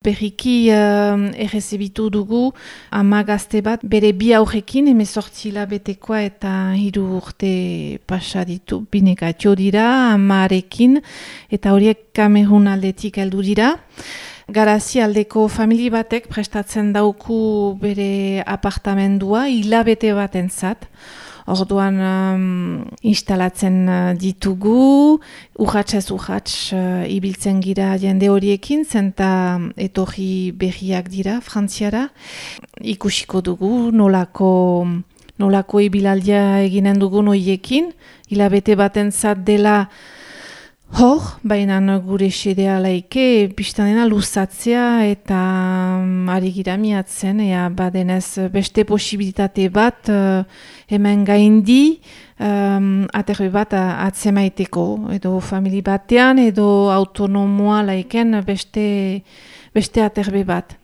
Berriki uh, errezebitu dugu ama gazte bat bere bi aurrekin emezortzi labetekoa eta hiru urte pasa ditu binekatio dira amarekin eta horiek kamerun aldetik heldu dira. Garazi aldeko famili batek prestatzen dauku bere apartamendua hilabete bat entzat. Orduan um, instalatzen uh, ditugu, urratxez urratx uh, ibiltzen gira jende horiekin, zenta etorri berriak dira, frantziara. Ikusiko dugu nolako, nolako ibilaldia eginen dugu noiekin, hilabete baten zat dela Hor, baina gure sedea laike, biztanena luzatzea eta um, ari gira miatzen, ea badenez beste posibilitate bat uh, hemen gaindi um, aterbe bat atzemaiteko, edo famili batean, edo autonomoa laiken beste, beste aterbe bat.